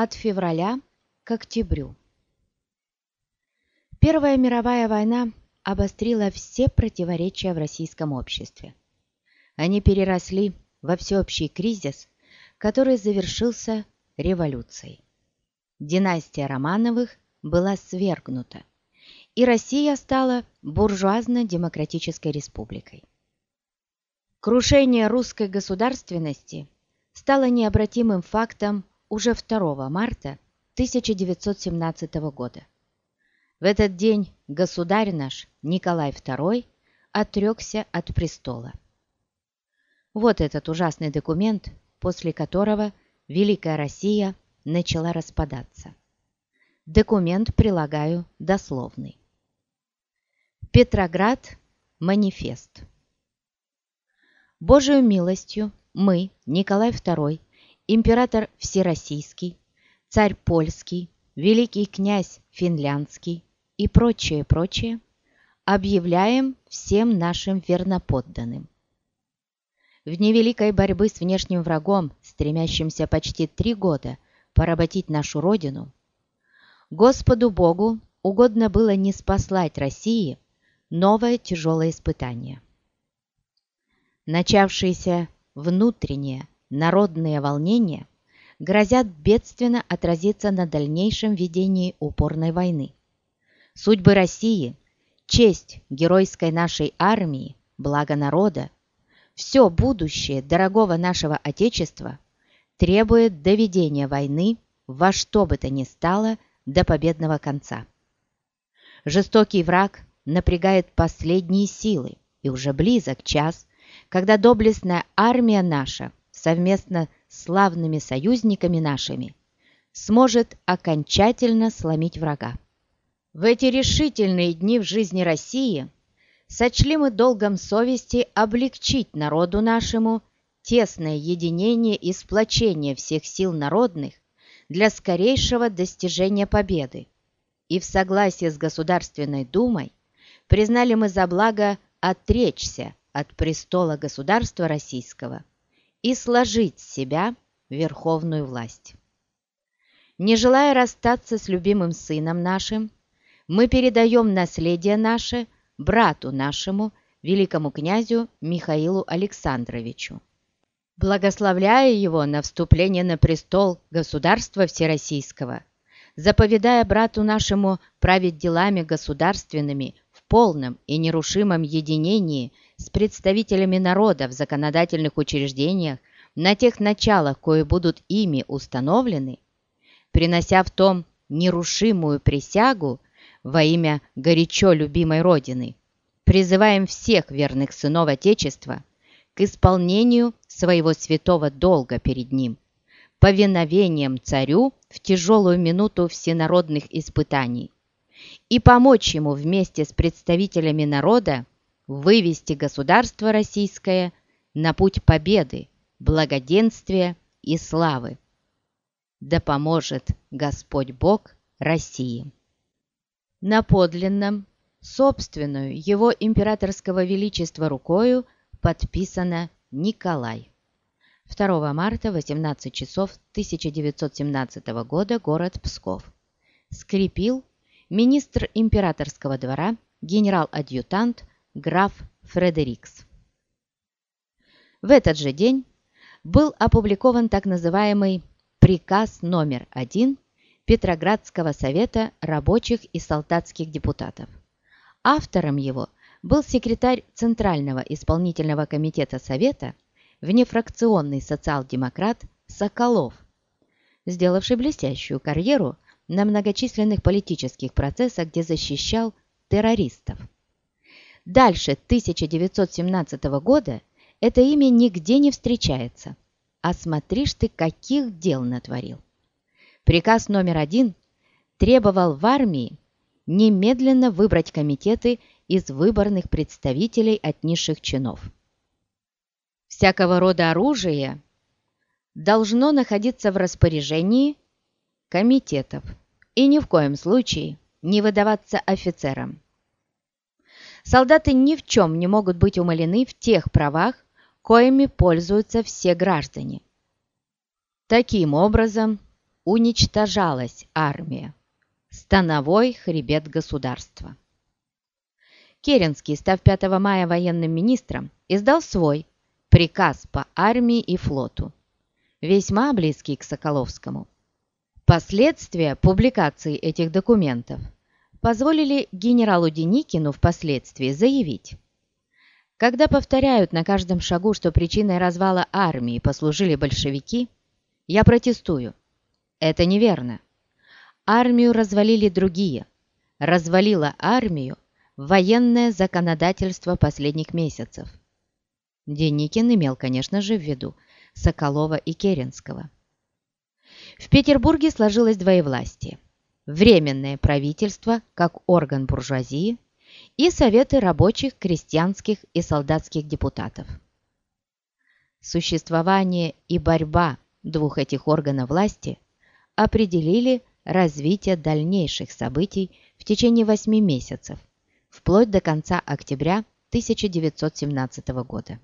От февраля к октябрю. Первая мировая война обострила все противоречия в российском обществе. Они переросли во всеобщий кризис, который завершился революцией. Династия Романовых была свергнута, и Россия стала буржуазно-демократической республикой. Крушение русской государственности стало необратимым фактом уже 2 марта 1917 года. В этот день государь наш Николай II отрекся от престола. Вот этот ужасный документ, после которого Великая Россия начала распадаться. Документ прилагаю дословный. Петроград. Манифест. Божию милостью мы, Николай II, император Всероссийский, царь Польский, великий князь Финляндский и прочее, прочее, объявляем всем нашим верноподданным. В дни великой борьбы с внешним врагом, стремящимся почти три года поработить нашу Родину, Господу Богу угодно было не спаслать России новое тяжелое испытание. Начавшиеся внутренние народные волнения грозят бедственно отразиться на дальнейшем ведении упорной войны. Судьбы России, честь геройской нашей армии, благо народа, все будущее дорогого нашего Отечества требует доведения войны во что бы то ни стало до победного конца. Жестокий враг напрягает последние силы, и уже близок час, когда доблестная армия наша совместно с славными союзниками нашими сможет окончательно сломить врага. В эти решительные дни в жизни России сочли мы долгом совести облегчить народу нашему тесное единение и сплочение всех сил народных для скорейшего достижения победы. И в согласии с Государственной Думой признали мы за благо отречься от престола государства российского и сложить с себя верховную власть. Не желая расстаться с любимым сыном нашим, мы передаем наследие наше брату нашему, великому князю Михаилу Александровичу. Благословляя его на вступление на престол государства всероссийского, заповедая брату нашему править делами государственными в полном и нерушимом единении с представителями народа в законодательных учреждениях на тех началах, кои будут ими установлены, принося в том нерушимую присягу во имя горячо любимой Родины, призываем всех верных сынов Отечества к исполнению своего святого долга перед Ним, повиновением царю в тяжелую минуту всенародных испытаний и помочь ему вместе с представителями народа вывести государство российское на путь победы, благоденствия и славы. Да поможет Господь Бог России. На подлинном, собственную его императорского величества рукою подписано Николай. 2 марта, 18 часов 1917 года, город Псков. Скрепил министр императорского двора, генерал-адъютант граф Фредерикс. В этот же день был опубликован так называемый «Приказ номер один» Петроградского совета рабочих и солдатских депутатов. Автором его был секретарь Центрального исполнительного комитета Совета, внефракционный социал-демократ Соколов, сделавший блестящую карьеру на многочисленных политических процессах, где защищал террористов. Дальше 1917 года это имя нигде не встречается. А смотришь ты, каких дел натворил. Приказ номер один требовал в армии немедленно выбрать комитеты из выборных представителей от низших чинов. Всякого рода оружие должно находиться в распоряжении комитетов и ни в коем случае не выдаваться офицерам солдаты ни в чем не могут быть умалены в тех правах, коими пользуются все граждане. Таким образом, уничтожалась армия. Становой хребет государства. Керенский, став 5 мая военным министром, издал свой приказ по армии и флоту, весьма близкий к Соколовскому. Последствия публикации этих документов позволили генералу Деникину впоследствии заявить, когда повторяют на каждом шагу, что причиной развала армии послужили большевики, я протестую. Это неверно. Армию развалили другие. Развалило армию военное законодательство последних месяцев. Деникин имел, конечно же, в виду Соколова и Керенского. В Петербурге сложилось двоевластие. Временное правительство как орган буржуазии и советы рабочих, крестьянских и солдатских депутатов. Существование и борьба двух этих органов власти определили развитие дальнейших событий в течение восьми месяцев, вплоть до конца октября 1917 года.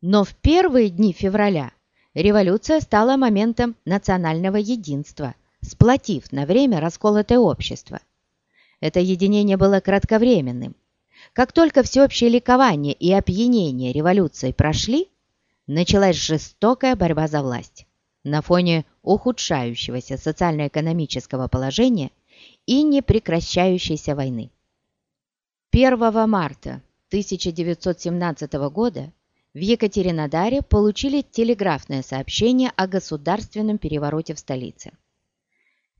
Но в первые дни февраля революция стала моментом национального единства, сплотив на время расколотое общество. Это единение было кратковременным. Как только всеобщее ликование и опьянение революции прошли, началась жестокая борьба за власть на фоне ухудшающегося социально-экономического положения и непрекращающейся войны. 1 марта 1917 года в Екатеринодаре получили телеграфное сообщение о государственном перевороте в столице.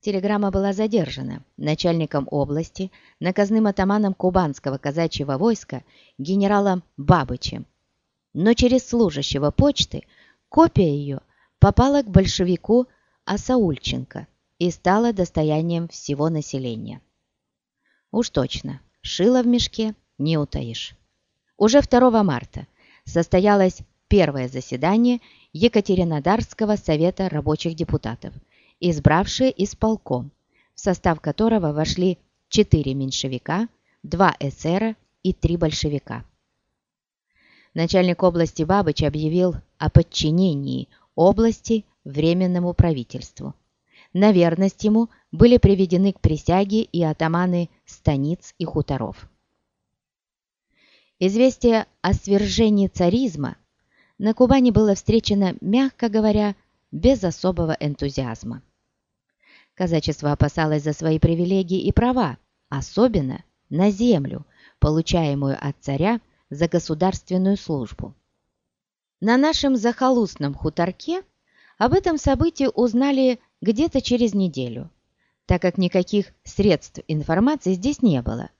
Телеграмма была задержана начальником области, наказным атаманом кубанского казачьего войска генералом Бабычем. Но через служащего почты копия ее попала к большевику Асаульченко и стала достоянием всего населения. Уж точно, шило в мешке не утаишь. Уже 2 марта состоялось первое заседание Екатеринодарского совета рабочих депутатов, избравшее исполком, в состав которого вошли четыре меньшевика, два эсера и три большевика. Начальник области Бабыч объявил о подчинении области Временному правительству. На верность ему были приведены к присяге и атаманы станиц и хуторов. Известие о свержении царизма на Кубани было встречено, мягко говоря, без особого энтузиазма. Казачество опасалось за свои привилегии и права, особенно на землю, получаемую от царя за государственную службу. На нашем захолустном хуторке об этом событии узнали где-то через неделю, так как никаких средств информации здесь не было.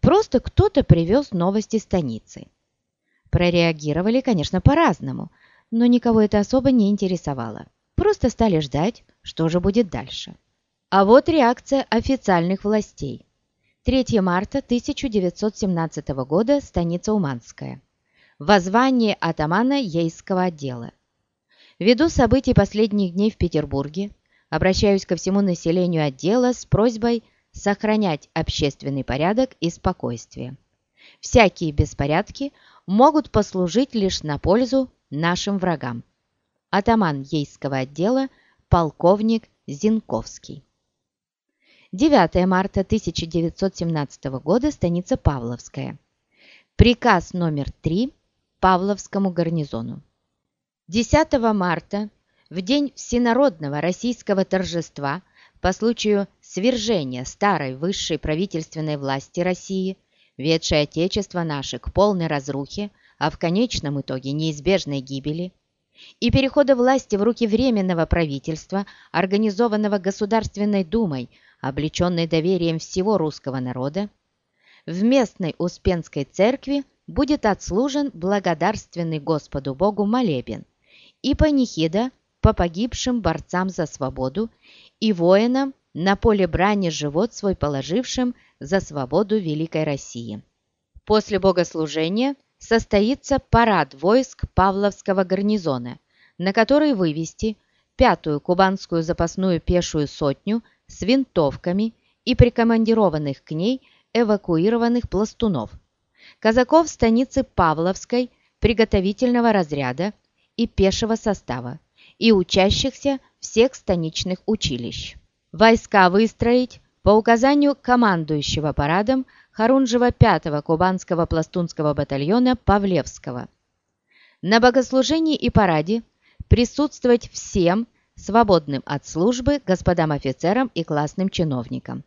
Просто кто-то привез новости станицы. Прореагировали, конечно, по-разному, но никого это особо не интересовало. Просто стали ждать, что же будет дальше. А вот реакция официальных властей. 3 марта 1917 года, станица Уманская. Воззвание атамана Ейского отдела. Ввиду событий последних дней в Петербурге, обращаюсь ко всему населению отдела с просьбой сохранять общественный порядок и спокойствие. Всякие беспорядки могут послужить лишь на пользу нашим врагам. Атаман Ейского отдела, полковник Зинковский. 9 марта 1917 года, станица Павловская. Приказ номер 3 Павловскому гарнизону. 10 марта, в день всенародного российского торжества по случаю свержения старой высшей правительственной власти России, ведшей Отечество наше к полной разрухе, а в конечном итоге неизбежной гибели, и перехода власти в руки Временного правительства, организованного Государственной Думой, облеченной доверием всего русского народа, в местной Успенской церкви будет отслужен благодарственный Господу Богу молебен и панихида по погибшим борцам за свободу и воинам на поле брани живот свой положившим за свободу Великой России. После богослужения состоится парад войск Павловского гарнизона, на который вывести пятую кубанскую запасную пешую сотню с винтовками и прикомандированных к ней эвакуированных пластунов, казаков станицы Павловской приготовительного разряда и пешего состава и учащихся всех станичных училищ. Войска выстроить по указанию командующего парадом Харунжева 5-го Кубанского пластунского батальона Павлевского. На богослужении и параде присутствовать всем свободным от службы господам офицерам и классным чиновникам.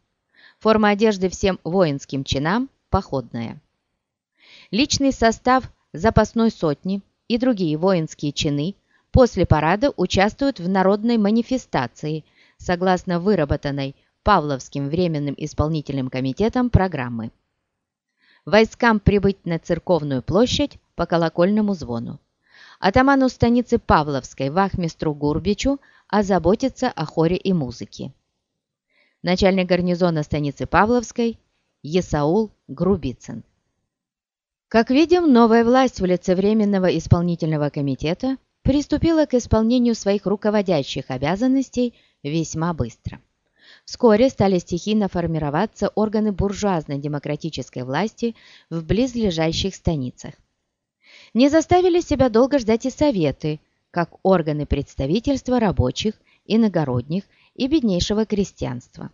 Форма одежды всем воинским чинам походная. Личный состав запасной сотни и другие воинские чины после парада участвуют в народной манифестации согласно выработанной Павловским временным исполнительным комитетом программы. Войскам прибыть на церковную площадь по колокольному звону. Атаману станицы Павловской Вахмистру Гурбичу озаботиться о хоре и музыке. Начальник гарнизона станицы Павловской Есаул Грубицын. Как видим, новая власть в лице Временного исполнительного комитета приступила к исполнению своих руководящих обязанностей весьма быстро. Вскоре стали стихийно формироваться органы буржуазной демократической власти в близлежащих станицах. Не заставили себя долго ждать и советы, как органы представительства рабочих, иногородних и беднейшего крестьянства.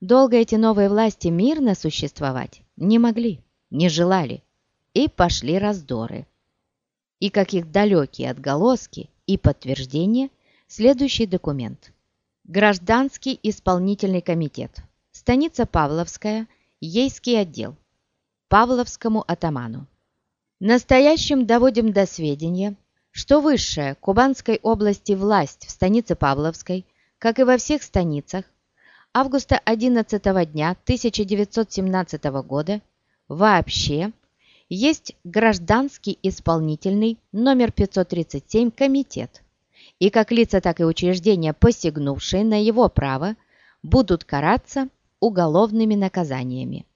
Долго эти новые власти мирно существовать не могли, не желали, и пошли раздоры. И как их далекие отголоски и подтверждения следующий документ. Гражданский исполнительный комитет. Станица Павловская, Ейский отдел. Павловскому атаману. Настоящим доводим до сведения, что высшая Кубанской области власть в станице Павловской, как и во всех станицах, августа 11 дня 1917 года вообще есть гражданский исполнительный номер 537 комитет, и как лица, так и учреждения, посягнувшие на его право, будут караться уголовными наказаниями.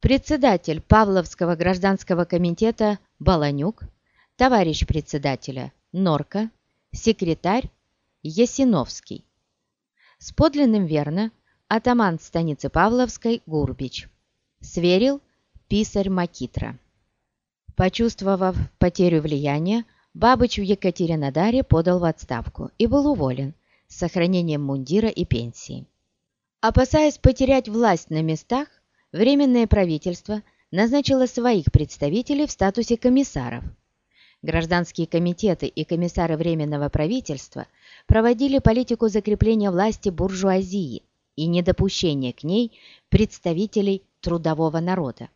Председатель Павловского гражданского комитета Баланюк, товарищ председателя Норка, секретарь Ясиновский. С подлинным верно атаман станицы Павловской Гурбич. Сверил писарь Макитра. Почувствовав потерю влияния, Бабыч в Екатеринодаре подал в отставку и был уволен с сохранением мундира и пенсии. Опасаясь потерять власть на местах, Временное правительство назначило своих представителей в статусе комиссаров. Гражданские комитеты и комиссары Временного правительства проводили политику закрепления власти буржуазии и недопущения к ней представителей трудового народа.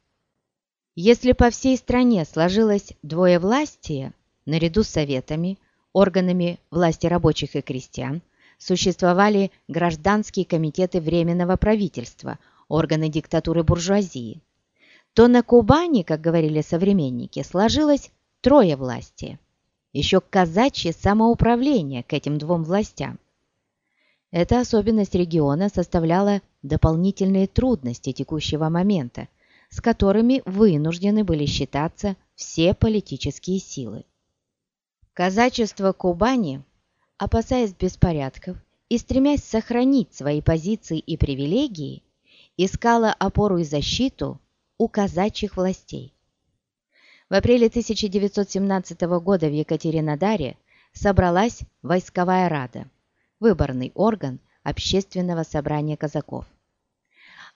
Если по всей стране сложилось двоевластие, наряду с советами, органами власти рабочих и крестьян, существовали гражданские комитеты Временного правительства, органы диктатуры буржуазии, то на Кубани, как говорили современники, сложилось трое власти. Еще казачье самоуправление к этим двум властям. Эта особенность региона составляла дополнительные трудности текущего момента, с которыми вынуждены были считаться все политические силы. Казачество Кубани, опасаясь беспорядков и стремясь сохранить свои позиции и привилегии, искало опору и защиту у казачьих властей. В апреле 1917 года в Екатеринодаре собралась войсковая рада, выборный орган общественного собрания казаков.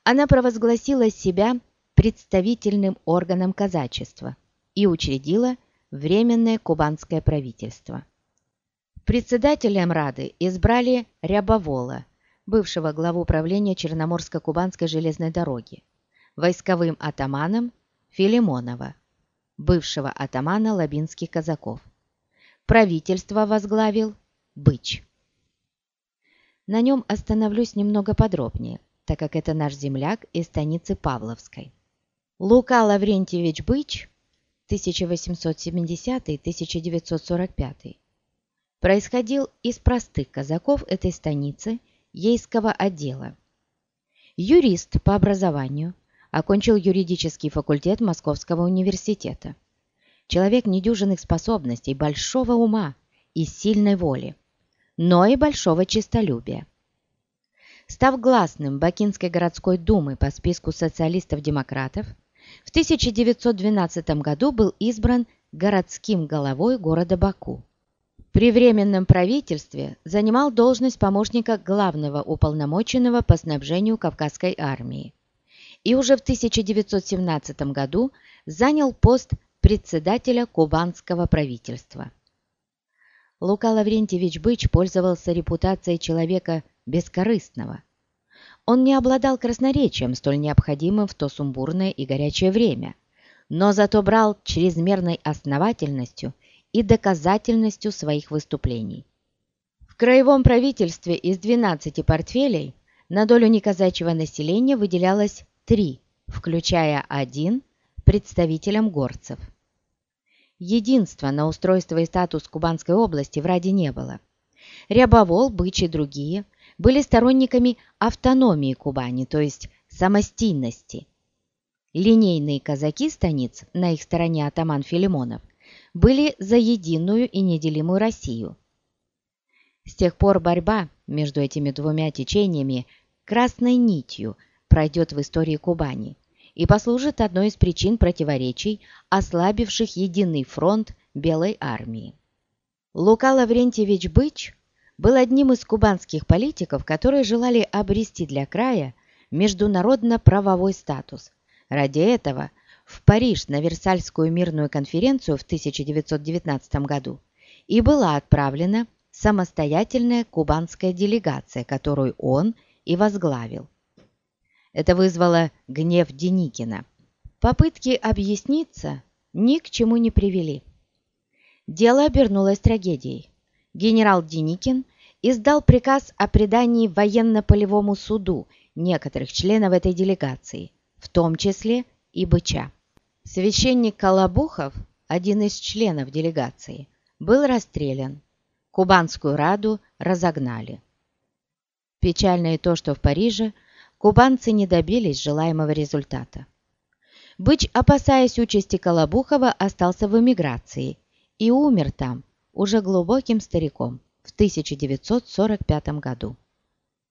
Она провозгласила себя представительным органом казачества и учредила Временное кубанское правительство. Председателем Рады избрали Рябовола, бывшего главу управления Черноморско-Кубанской железной дороги, войсковым атаманом Филимонова, бывшего атамана лабинских казаков. Правительство возглавил Быч. На нем остановлюсь немного подробнее, так как это наш земляк из станицы Павловской. Лука Лаврентьевич Быч 1870-1945 происходил из простых казаков этой станицы Ейского отдела. Юрист по образованию, окончил юридический факультет Московского университета. Человек недюжинных способностей, большого ума и сильной воли, но и большого честолюбия. Став гласным Бакинской городской думы по списку социалистов-демократов, в 1912 году был избран городским головой города Баку. При Временном правительстве занимал должность помощника главного уполномоченного по снабжению Кавказской армии и уже в 1917 году занял пост председателя кубанского правительства. Лука Лаврентьевич Быч пользовался репутацией человека бескорыстного. Он не обладал красноречием, столь необходимым в то сумбурное и горячее время, но зато брал чрезмерной основательностью и доказательностью своих выступлений. В краевом правительстве из 12 портфелей на долю неказачьего населения выделялось три, включая один представителям горцев. Единства на устройство и статус Кубанской области в Раде не было. Рябовол, Быч и другие были сторонниками автономии Кубани, то есть самостийности. Линейные казаки станиц, на их стороне атаман Филимонов, были за единую и неделимую Россию. С тех пор борьба между этими двумя течениями красной нитью пройдет в истории Кубани и послужит одной из причин противоречий, ослабивших единый фронт Белой армии. Лука Лаврентьевич Быч был одним из кубанских политиков, которые желали обрести для края международно-правовой статус. Ради этого в Париж на Версальскую мирную конференцию в 1919 году и была отправлена самостоятельная кубанская делегация, которую он и возглавил. Это вызвало гнев Деникина. Попытки объясниться ни к чему не привели. Дело обернулось трагедией. Генерал Деникин издал приказ о предании военно-полевому суду некоторых членов этой делегации, в том числе и Быча. Священник Колобухов, один из членов делегации, был расстрелян. Кубанскую Раду разогнали. Печально и то, что в Париже кубанцы не добились желаемого результата. Быч, опасаясь участи Колобухова, остался в эмиграции и умер там, уже глубоким стариком, в 1945 году.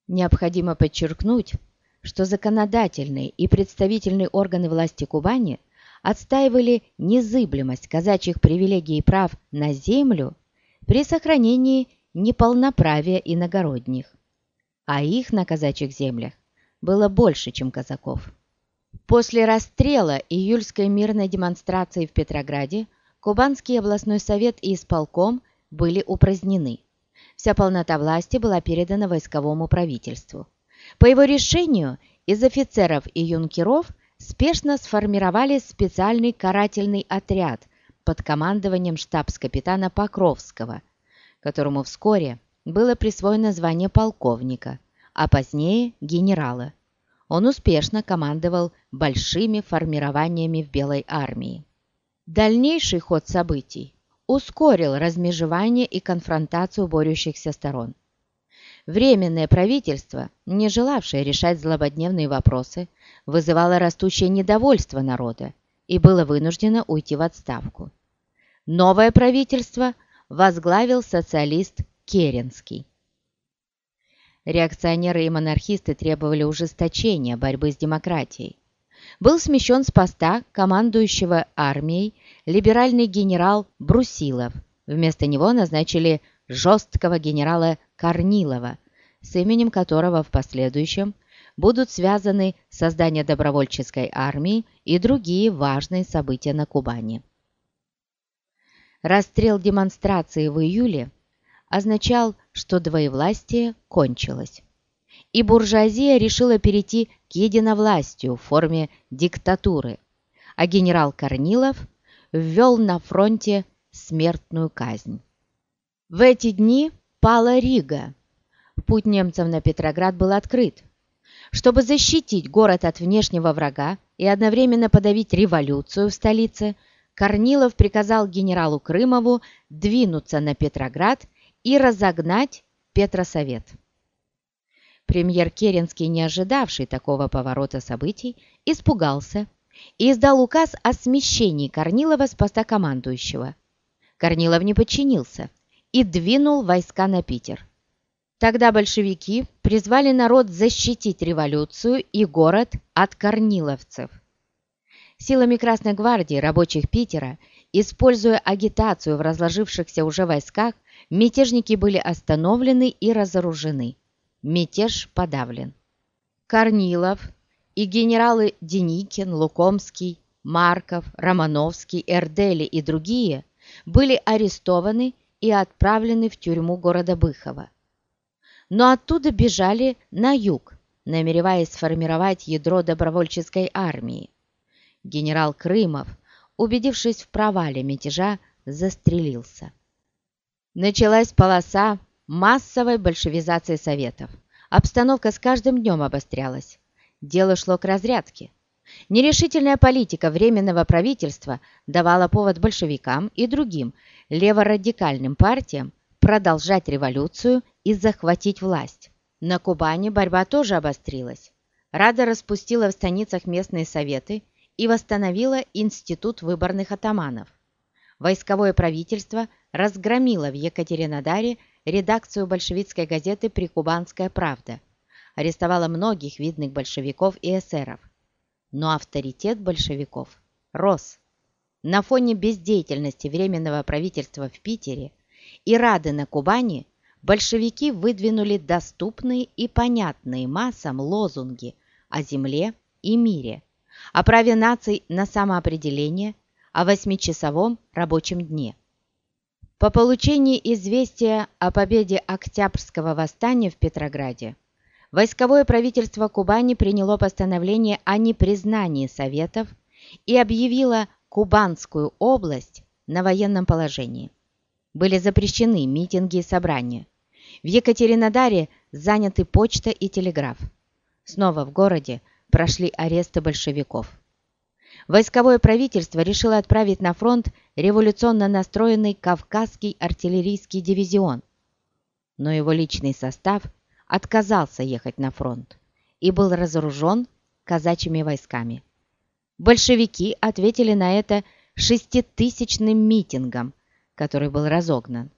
Необходимо подчеркнуть, что законодательные и представительные органы власти Кубани отстаивали незыблемость казачьих привилегий и прав на землю при сохранении неполноправия иногородних, а их на казачьих землях было больше, чем казаков. После расстрела июльской мирной демонстрации в Петрограде Кубанский областной совет и исполком были упразднены. Вся полнота власти была передана войсковому правительству. По его решению из офицеров и юнкеров спешно сформировали специальный карательный отряд под командованием штабс-капитана Покровского, которому вскоре было присвоено звание полковника, а позднее генерала. Он успешно командовал большими формированиями в Белой армии. Дальнейший ход событий ускорил размежевание и конфронтацию борющихся сторон. Временное правительство, не желавшее решать злободневные вопросы, вызывало растущее недовольство народа и было вынуждено уйти в отставку. Новое правительство возглавил социалист Керенский. Реакционеры и монархисты требовали ужесточения борьбы с демократией. Был смещен с поста командующего армией либеральный генерал Брусилов. Вместо него назначили жесткого генерала Корнилова, с именем которого в последующем будут связаны создание добровольческой армии и другие важные события на Кубани. Расстрел демонстрации в июле означал, что двоевластие кончилось. И буржуазия решила перейти к единовластию в форме диктатуры, а генерал Корнилов ввел на фронте смертную казнь. В эти дни пала Рига. Путь немцев на Петроград был открыт. Чтобы защитить город от внешнего врага и одновременно подавить революцию в столице, Корнилов приказал генералу Крымову двинуться на Петроград и разогнать Петросовет. Премьер Керенский, не ожидавший такого поворота событий, испугался и издал указ о смещении Корнилова с поста командующего. Корнилов не подчинился и двинул войска на Питер. Тогда большевики призвали народ защитить революцию и город от корниловцев. Силами Красной гвардии рабочих Питера, используя агитацию в разложившихся уже войсках, мятежники были остановлены и разоружены. Мятеж подавлен. Корнилов и генералы Деникин, Лукомский, Марков, Романовский, Эрдели и другие были арестованы и отправлены в тюрьму города Быхова. Но оттуда бежали на юг, намереваясь сформировать ядро добровольческой армии. Генерал Крымов, убедившись в провале мятежа, застрелился. Началась полоса массовой большевизации Советов. Обстановка с каждым днем обострялась. Дело шло к разрядке. Нерешительная политика Временного правительства давала повод большевикам и другим леворадикальным партиям продолжать революцию и захватить власть. На Кубани борьба тоже обострилась. Рада распустила в станицах местные советы и восстановила институт выборных атаманов. Войсковое правительство разгромило в Екатеринодаре редакцию большевистской газеты «Прикубанская правда», арестовало многих видных большевиков и эсеров. Но авторитет большевиков рос. На фоне бездеятельности Временного правительства в Питере и Рады на Кубани большевики выдвинули доступные и понятные массам лозунги о земле и мире, о праве наций на самоопределение, о восьмичасовом рабочем дне. По получении известия о победе Октябрьского восстания в Петрограде войсковое правительство Кубани приняло постановление о непризнании Советов и объявило Кубанскую область на военном положении. Были запрещены митинги и собрания. В Екатеринодаре заняты почта и телеграф. Снова в городе прошли аресты большевиков. Войсковое правительство решило отправить на фронт революционно настроенный Кавказский артиллерийский дивизион, но его личный состав – отказался ехать на фронт и был разоружен казачьими войсками. Большевики ответили на это шеститысячным митингом, который был разогнан.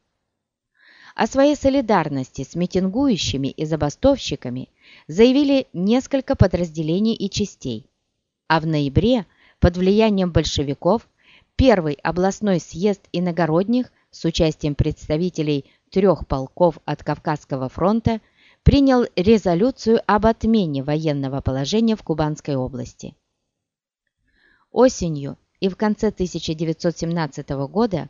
О своей солидарности с митингующими и забастовщиками заявили несколько подразделений и частей, а в ноябре под влиянием большевиков первый областной съезд иногородних с участием представителей трех полков от Кавказского фронта принял резолюцию об отмене военного положения в Кубанской области. Осенью и в конце 1917 года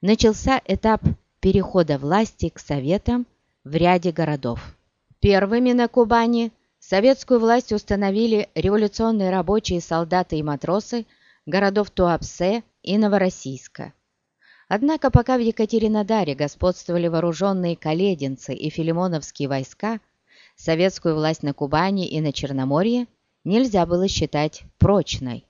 начался этап перехода власти к советам в ряде городов. Первыми на Кубани советскую власть установили революционные рабочие, солдаты и матросы городов Туапсе и Новороссийска. Однако пока в Екатеринодаре господствовали вооруженные калединцы и филимоновские войска, советскую власть на Кубани и на Черноморье нельзя было считать прочной.